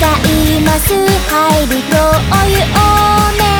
使います。入るとお湯をね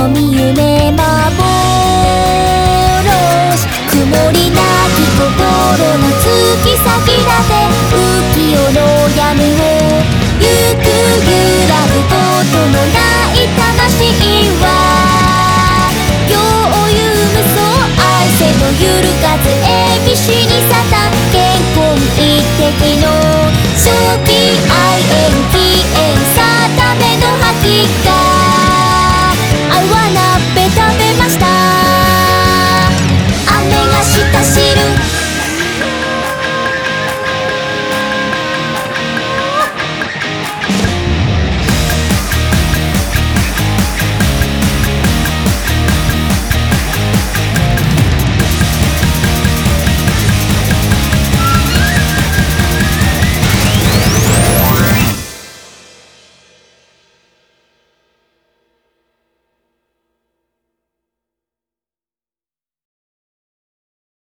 mommy you